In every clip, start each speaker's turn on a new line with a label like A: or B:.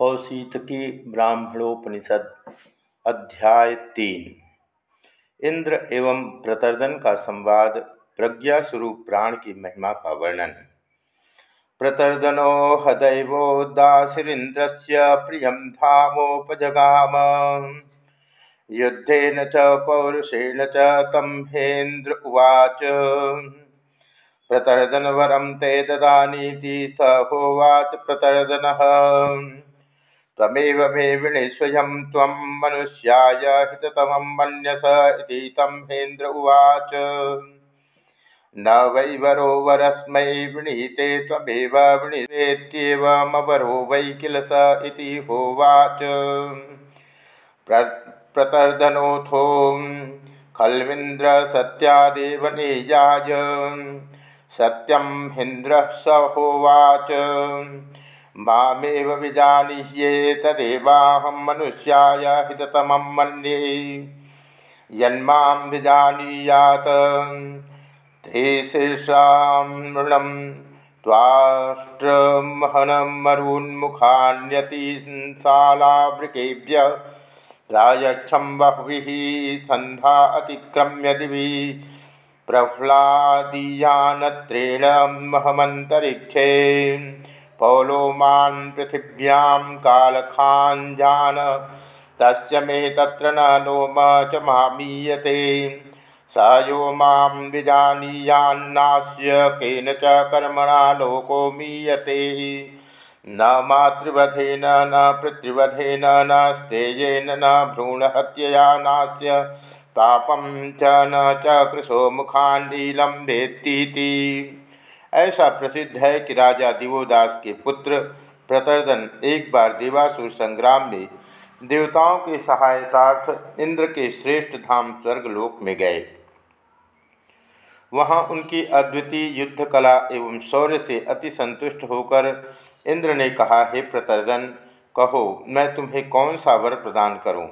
A: कौशितकी ब्राह्मणोपनिषद अध्याय तीन। इंद्र एवं प्रतर्दन का संवाद प्रज्ञा स्वरूप प्राण की महिमा का वर्णन। प्रतर्दनो हदैवोदासीन्द्र से प्रिय धामोपजगाम। युद्धेन च पौरुषेण च तम हेन्द्र उवाच। प्रतर्दनवरम ते ददानीति स प्रतर्दन। तमेव मे विणे स्वयं त्वं मनुष्याय हिततमं मन्यस इति तं हेन्द्र उवाच। न वै वरो वरस्मै वृणीते त्वमेव वै किल स इति होवाच। प्र, प्रतर्दनोऽथो खल्विन्द्र सत्यादेव नेयाय सत्यं हेन्द्रः स होवाच। मामेव विजानीह्ये तदेवाहं मनुष्याय हिततमं मन्ये। यन्मां विजानीयात, ते शीर्षां मृणं त्वाष्ट्रमहनमरून्मुखान्यतिशालावृकेभ्य प्रायक्षं बह्विः सन्धा अतिक्रम्य दिवि। प्रह्लादीयानत्रेण महमन्तरिक्षे। पौलोमान् पृथिव्यां कालखाञ्जान। तस्य मे तत्र न लोम च मामीयते। स यो माँ केन च कर्मणा लोको मीयते। न मातृवधेन, न पितृवधेन, न स्तेयेन, न भ्रूणहत्यया नास्य पापं च न च कृशो वेत्तीति। ऐसा प्रसिद्ध है कि राजा दिवोदास के पुत्र प्रतर्दन एक बार देवासुर संग्राम में देवताओं के सहायतार्थ इंद्र के श्रेष्ठ धाम स्वर्गलोक में गए वहाँ उनकी अद्वितीय युद्ध कला एवं शौर्य से अति संतुष्ट होकर इंद्र ने कहा, हे प्रतर्दन, कहो, मैं तुम्हें कौन सा वर प्रदान करूँ?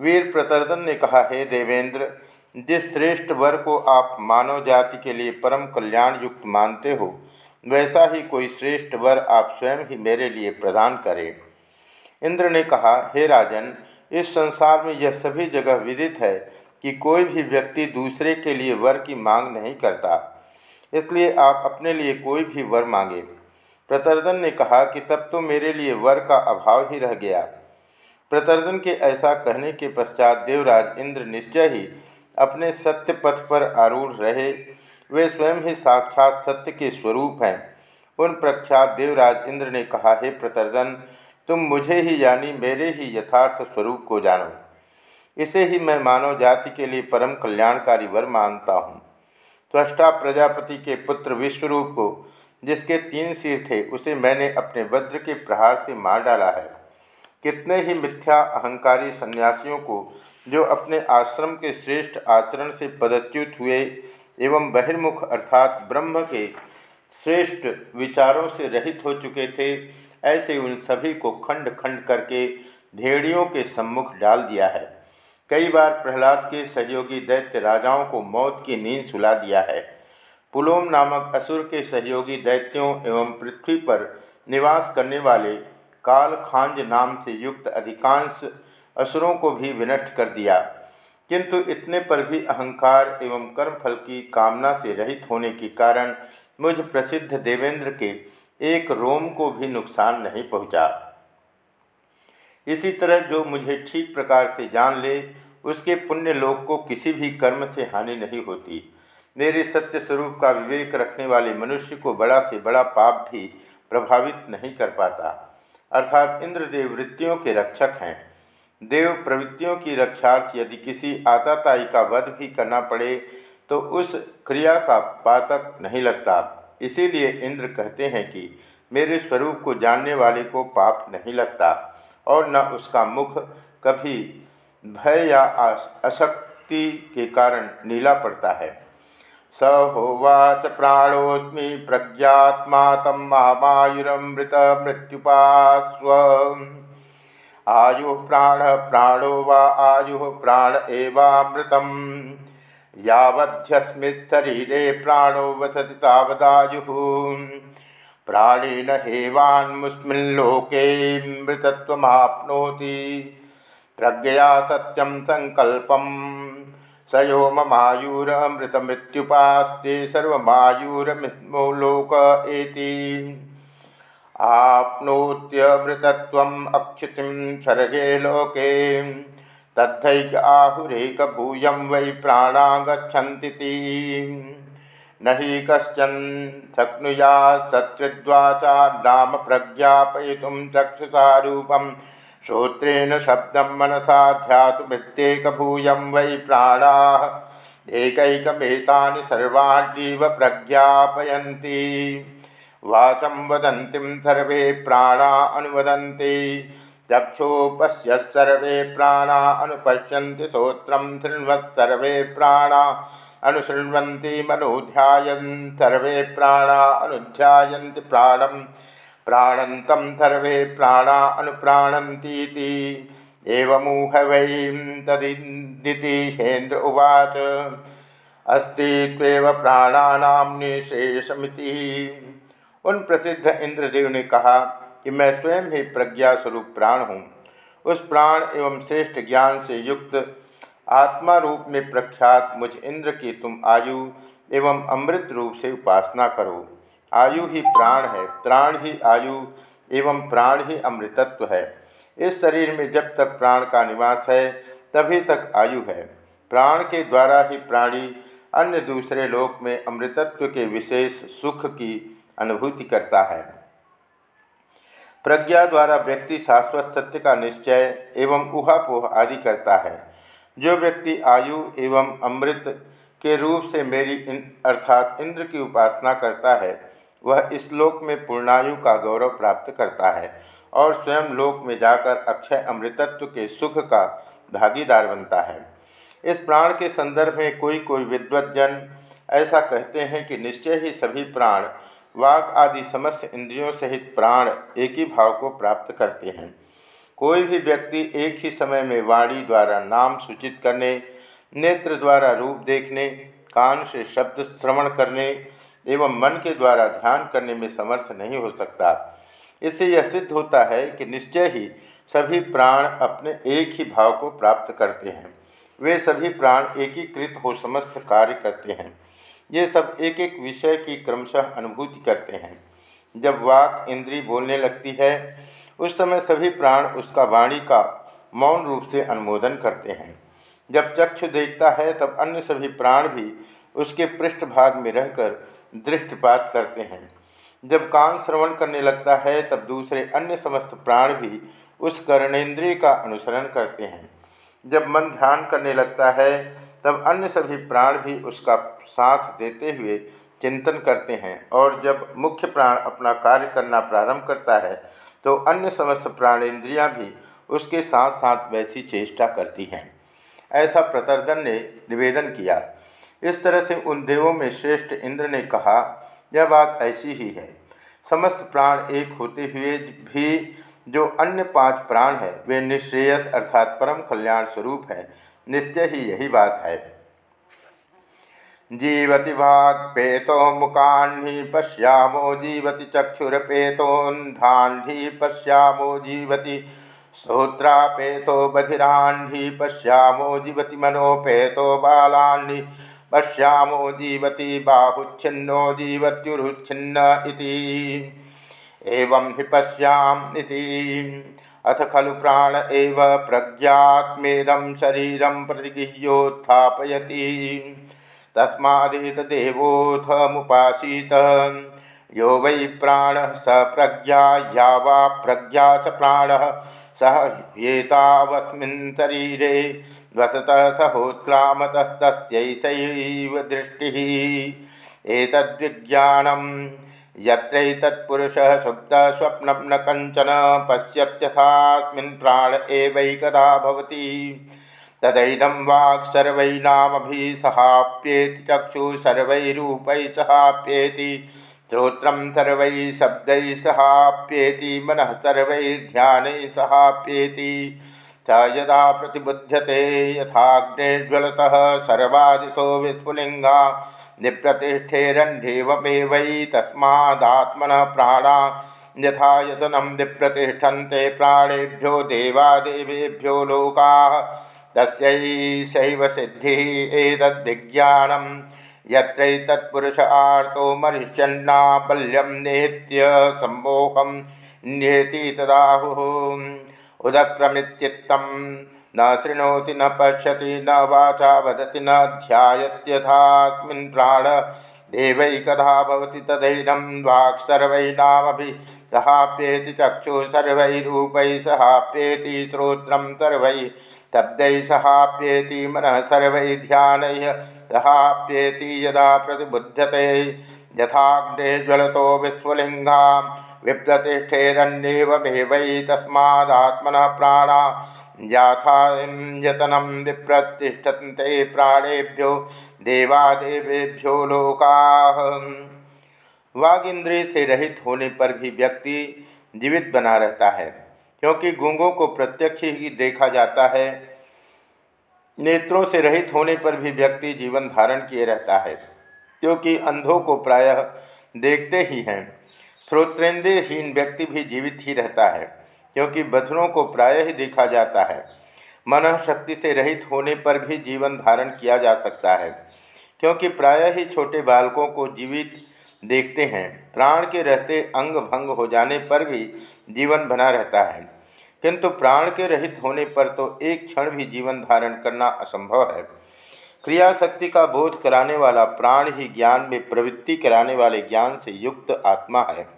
A: वीर प्रतर्दन ने कहा, हे देवेंद्र जिस श्रेष्ठ वर को आप मानव जाति के लिए परम कल्याण युक्त मानते हो, वैसा ही कोई श्रेष्ठ वर आप स्वयं ही मेरे लिए प्रदान करें। इंद्र ने कहा, हे राजन, इस संसार में यह सभी जगह विदित है कि कोई भी व्यक्ति दूसरे के लिए वर की मांग नहीं करता, इसलिए आप अपने लिए कोई भी वर मांगे प्रतर्दन ने कहा कि तब तो मेरे लिए वर का अभाव ही रह गया। प्रतर्दन के ऐसा कहने के पश्चात देवराज इंद्र निश्चय ही अपने सत्य पथ पर आरूढ़ रहे। वे स्वयं ही साक्षात सत्य के स्वरूप हैं। उन प्रख्यात देवराज इंद्र ने कहा, हे प्रतर्दन, तुम मुझे ही यानी मेरे ही यथार्थ स्वरूप को जानो। इसे ही मैं मानव जाति के लिए परम कल्याणकारी वर मानता हूँ। त्वष्टा प्रजापति के पुत्र विश्वरूप को, जिसके तीन सिर थे, उसे मैंने अपने वज्र के प्रहार से मार डाला है। कितने ही मिथ्या अहंकारी सन्यासियों को जो अपने आश्रम के श्रेष्ठ आचरण से पदच्युत हुए एवं बहिर्मुख अर्थात ब्रह्म के श्रेष्ठ विचारों से रहित हो चुके थे, ऐसे उन सभी को खंड खंड करके भेड़ियों के सम्मुख डाल दिया है। कई बार प्रहलाद के सहयोगी दैत्य राजाओं को मौत की नींद सुला दिया है। पुलोम नामक असुर के सहयोगी दैत्यों एवं पृथ्वी पर निवास करने वाले काल खांज नाम से युक्त अधिकांश असुरों को भी विनष्ट कर दिया। किंतु इतने पर भी अहंकार एवं कर्मफल की कामना से रहित होने के कारण मुझ प्रसिद्ध देवेंद्र के एक रोम को भी नुकसान नहीं पहुँचा। इसी तरह जो मुझे ठीक प्रकार से जान ले, उसके पुण्य लोक को किसी भी कर्म से हानि नहीं होती। मेरे सत्य स्वरूप का विवेक रखने वाले मनुष्य को बड़ा से बड़ा पाप भी प्रभावित नहीं कर पाता। अर्थात इंद्रदेव वृत्तियों के रक्षक हैं। देव प्रवृत्तियों की रक्षार्थ यदि किसी आताताई का वध भी करना पड़े तो उस क्रिया का पातक नहीं लगता। इसीलिए इंद्र कहते हैं कि मेरे स्वरूप को जानने वाले को पाप नहीं लगता, और न उसका मुख कभी भय या अशक्ति के कारण नीला पड़ता है। स होवाच प्राणोस्मी प्रज्ञात्मा तम महामायुरमृत मृत्युपास्व आयु प्राण, प्राणो वा आयु प्राण एवामृतम। यावध्यस्मित् शरीरे प्राणो वसति तावदायु। प्राणेन हेवान्मुस्मिल्लोके मृतत्वमाप्नोति। प्रज्ञया सत्यम संकल्पम। स यो ममायूरमृतमृत्युपास्ते सर्वमायूरमिलोक एति। आप्नोत्यमृतत्वम् अक्षितिं सर्गे लोके। तद्धैक आहुरेकभूयं वै प्राणा गच्छन्तीति न हि कश्चन शक्नुया सत्कृद्वाचा नाम प्रज्ञापयितुं चक्षुषारूपं। श्रोत्रेण शब्दं मनसा ध्यातुमृत्येकभूयं वै प्राणाः। एकैकमेतानि सर्वाण्येव प्रज्ञापयन्ति वाचं वदन्तीं सर्वे प्राणा अनुवदन्ति। चक्षु पश्य सर्वे प्राणा अनुपश्यन्ति श्रोत्रं शृण्वत्सर्वे प्राणा अनुशृण्वन्ति, मनोध्यायन् सर्वे प्राणा अनुध्यायन्ति, प्राणं प्राणन्तं सर्वे प्राणा अनुप्राणन्तीति। एवमूह वै तदिदिति हेन्द्र उवाच। अस्ति त्वेव प्राणानां उन प्रसिद्ध इंद्रदेव ने कहा कि मैं स्वयं ही प्रज्ञा स्वरूप प्राण हूँ। उस प्राण एवं श्रेष्ठ ज्ञान से युक्त आत्मा रूप में प्रख्यात मुझ इंद्र की तुम आयु एवं अमृत रूप से उपासना करो। आयु ही प्राण है, प्राण ही आयु एवं प्राण ही अमृतत्व है। इस शरीर में जब तक प्राण का निवास है, तभी तक आयु है। प्राण के द्वारा ही प्राणी अन्य दूसरे लोक में अमृतत्व के विशेष सुख की अनुभूति करता है। प्रज्ञा द्वारा व्यक्ति शाश्वत सत्य का निश्चय एवं उहापोह आदि करता है। जो व्यक्ति आयु एवं अमृत के रूप से मेरी इन, अर्थात इंद्र की उपासना करता है, वह इस लोक में पूर्णायु का गौरव प्राप्त करता है और स्वयं लोक में जाकर अक्षय अमृतत्व के सुख का भागीदार बनता है। इस प्राण के संदर्भ में कोई कोई विद्वजन ऐसा कहते हैं कि निश्चय ही सभी प्राण वाक आदि समस्त इंद्रियों सहित प्राण एक ही भाव को प्राप्त करते हैं। कोई भी व्यक्ति एक ही समय में वाणी द्वारा नाम सूचित करने, नेत्र द्वारा रूप देखने, कान से शब्द श्रवण करने एवं मन के द्वारा ध्यान करने में समर्थ नहीं हो सकता। इससे यह सिद्ध होता है कि निश्चय ही सभी प्राण अपने एक ही भाव को प्राप्त करते हैं। वे सभी प्राण एकीकृत हो समस्त कार्य करते हैं। ये सब एक एक विषय की क्रमशः अनुभूति करते हैं। जब वाक इंद्री बोलने लगती है, उस समय सभी प्राण उसका वाणी का मौन रूप से अनुमोदन करते हैं। जब चक्षु देखता है, तब अन्य सभी प्राण भी उसके पृष्ठभाग में रहकर दृष्टिपात करते हैं। जब कान श्रवण करने लगता है, तब दूसरे अन्य समस्त प्राण भी उस कर्णेंद्रिय का अनुसरण करते हैं। जब मन ध्यान करने लगता है तब अन्य सभी प्राण भी उसका साथ देते हुए चिंतन करते हैं। और जब मुख्य प्राण अपना कार्य करना प्रारंभ करता है तो अन्य समस्त प्राण प्राणेंद्रियाँ भी उसके साथ साथ वैसी चेष्टा करती हैं। ऐसा प्रतर्दन ने निवेदन किया। इस तरह से उन देवों में श्रेष्ठ इंद्र ने कहा, यह बात ऐसी ही है। समस्त प्राण एक होते हुए भी जो अन्य पाँच प्राण है, वे निश्रेयस अर्थात परम कल्याण स्वरूप है। निश्चय ही यही बात है। जीवति भागपेतो मुकान्ही पश्यामो जीवति चक्षुरपेतोन्धान्ही पश्यामो जीवति श्रोत्रापेतो बधिरान्ही पश्यामो जीवति मनोपेतो बालान्ही पश्यामो जीवति बाहुच्छिन्नो जीवत्युरुच्छिन्न इति। एवं हि पश्याम अथ खलु प्राण एव प्रज्ञात्मेदं शरीरं प्रतिगृह्योत्थापयति। तस्मादेतदेवोऽथमुपासीत यो वै प्राणः स प्रज्ञा, या वा प्रज्ञा च प्राणः। सह येतावस्मिन् शरीरे वसतः सहोत्क्रामतस्तस्यैसैव दृष्टिः। यत्रैतत्पुरुषः सुप्तस्वप्नं न कञ्चन पश्यत्यथास्मिन् प्राण एवैकदा भवति। तदैदं वाक् सर्वैनामभिसहाप्येति चक्षुः सहाप्येति, श्रोत्रं सर्वैः शब्दैः सहाप्येति, मनः सर्वैर्ध्यानैः सहाप्येति। स यदा प्रतिबुध्यते यथाग्निर्ज्वलतः सर्वादितो विस्फुलिङ्गा निप्रतिष्ठेरण्येवमेवै तस्मादात्मनः प्राणा, यथा यतनं निप्रतिष्ठन्ते प्राणेभ्यो देवादेवेभ्यो लोकाः तस्यैषैव सिद्धिः एतद्विज्ञानं यत्रैतत्पुरुष आर्तो मरिष्यन्ना बल्यं नेत्य सम्मोहं, नेति तदाहुः। उदक्रमित्चित्तं न शृणोति, न पश्यति, न वाचा वदति, न ध्यायत्यथास्मिन् प्राण। देवैकधा भवति तदैनं वाक् सर्वैनामभि सहाप्येति चक्षुः सर्वैरूपैः सहाप्येति श्रोत्रं सर्वैः। शब्दैः सहाप्येति मनः सर्वैः ध्यानैः सहाप्येति यदा प्रतिबुध्यते। यथाग्ने ज्वलतो विस्फुलिङ्गा विप्रतिष्ठेरन्येवमेवै तस्मादात्मनः प्राणा याथा यतनं विप्रतिष्ठन्ते प्राणेभ्यो देवादेवेभ्यो लोकाः। वाग इंद्रिय से रहित होने पर भी व्यक्ति जीवित बना रहता है, क्योंकि गूंगों को प्रत्यक्ष ही देखा जाता है। नेत्रों से रहित होने पर भी व्यक्ति जीवन धारण किए रहता है, क्योंकि अंधों को प्रायः देखते ही हैं। श्रोत्रेंद्रहीन व्यक्ति भी जीवित ही रहता है, क्योंकि बधरों को प्राय ही देखा जाता है। मन शक्ति से रहित होने पर भी जीवन धारण किया जा सकता है, क्योंकि प्राय ही छोटे बालकों को जीवित देखते हैं। प्राण के रहते अंग भंग हो जाने पर भी जीवन बना रहता है। किंतु प्राण के रहित होने पर तो एक क्षण भी जीवन धारण करना असंभव है। क्रिया शक्ति का बोध कराने वाला प्राण ही ज्ञान में प्रवृत्ति कराने वाले ज्ञान से युक्त आत्मा है।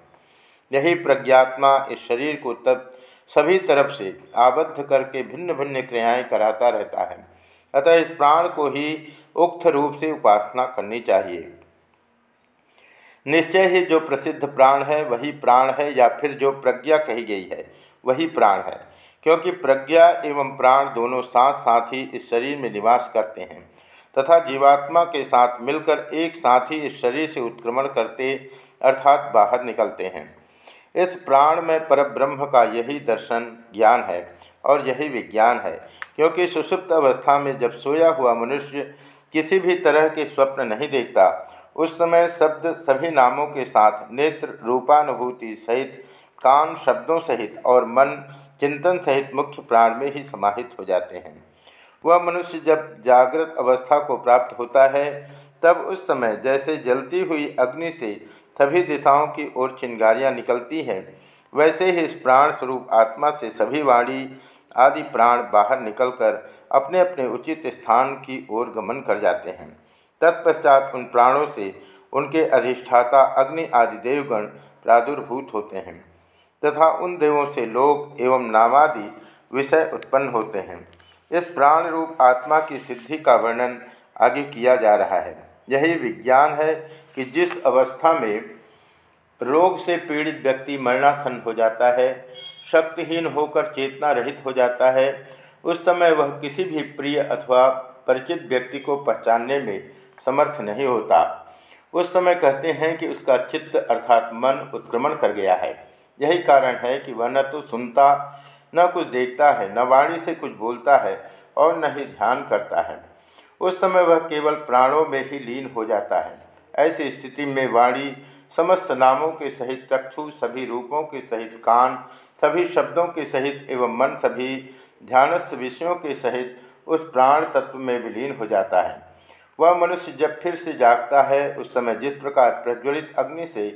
A: यही प्रज्ञात्मा इस शरीर को तब सभी तरफ़ से आबद्ध करके भिन्न भिन्न क्रियाएँ कराता रहता है। अतः इस प्राण को ही उक्त रूप से उपासना करनी चाहिए। निश्चय ही जो प्रसिद्ध प्राण है, वही प्राण है या फिर जो प्रज्ञा कही गई है, वही प्राण है। क्योंकि प्रज्ञा एवं प्राण दोनों साथ साथ ही इस शरीर में निवास करते हैं। तथा जीवात्मा के साथ मिलकर एक साथ ही इस शरीर से उत्क्रमण करते अर्थात बाहर निकलते हैं। इस प्राण में परब्रह्म का यही दर्शन ज्ञान है और यही विज्ञान है, क्योंकि सुसुप्त अवस्था में जब सोया हुआ मनुष्य किसी भी तरह के स्वप्न नहीं देखता, उस समय शब्द सभी नामों के साथ नेत्र, रूपानुभूति सहित कान शब्दों सहित और मन चिंतन सहित मुख्य प्राण में ही समाहित हो जाते हैं। वह मनुष्य जब जागृत अवस्था को प्राप्त होता है, तब उस समय जैसे जलती हुई अग्नि से सभी दिशाओं की ओर चिंगारियाँ निकलती हैं, वैसे ही इस प्राण स्वरूप आत्मा से सभी वाणी आदि प्राण बाहर निकलकर अपने अपने उचित स्थान की ओर गमन कर जाते हैं। तत्पश्चात उन प्राणों से उनके अधिष्ठाता अग्नि आदि देवगण प्रादुर्भूत होते हैं, तथा उन देवों से लोक एवं नामादि विषय उत्पन्न होते हैं। इस प्राण रूप आत्मा की सिद्धि का वर्णन आगे किया जा रहा है। यही विज्ञान है कि जिस अवस्था में रोग से पीड़ित व्यक्ति मरणासन हो जाता है, शक्तिहीन होकर चेतना रहित हो जाता है, उस समय वह किसी भी प्रिय अथवा परिचित व्यक्ति को पहचानने में समर्थ नहीं होता। उस समय कहते हैं कि उसका चित्त अर्थात मन उत्क्रमण कर गया है। यही कारण है कि वह न तो सुनता न कुछ देखता है, न वाणी से कुछ बोलता है और न ही ध्यान करता है। उस समय वह केवल प्राणों में ही लीन हो जाता है। ऐसी स्थिति में वाणी समस्त नामों के सहित, चक्षु सभी रूपों के सहित, कान सभी शब्दों के सहित एवं मन सभी ध्यानस्थ विषयों के सहित उस प्राण तत्व में विलीन हो जाता है। वह मनुष्य जब फिर से जागता है, उस समय जिस प्रकार प्रज्वलित अग्नि से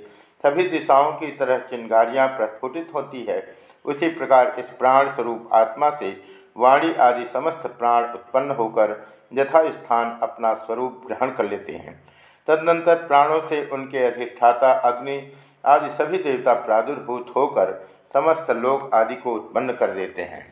A: सभी दिशाओं की तरह चिंगारियाँ प्रस्फुटित होती है उसी प्रकार इस प्राण स्वरूप आत्मा से वाणी आदि समस्त प्राण उत्पन्न होकर यथा स्थान अपना स्वरूप ग्रहण कर लेते हैं। तदनंतर प्राणों से उनके अधिष्ठाता, अग्नि आदि सभी देवता प्रादुर्भूत होकर समस्त लोक आदि को उत्पन्न कर देते हैं।